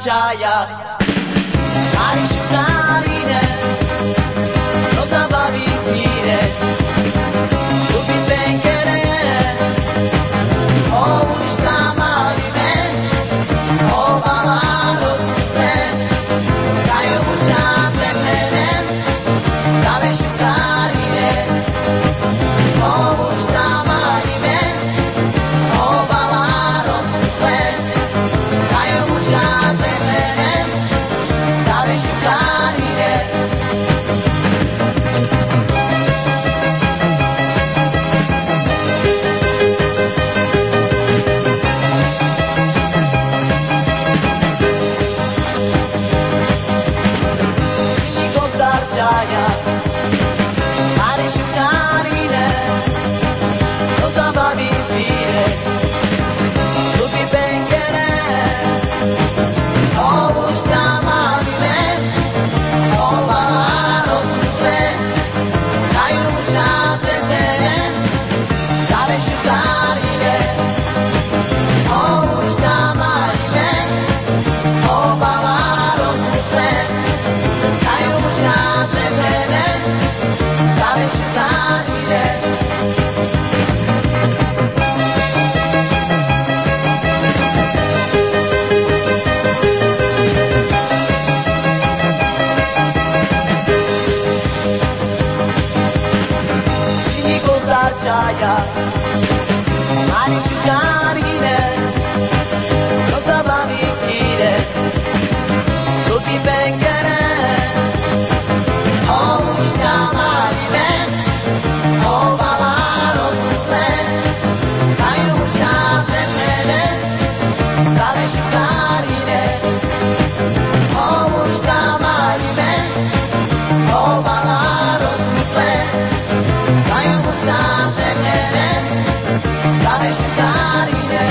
ছায়া Save šukarine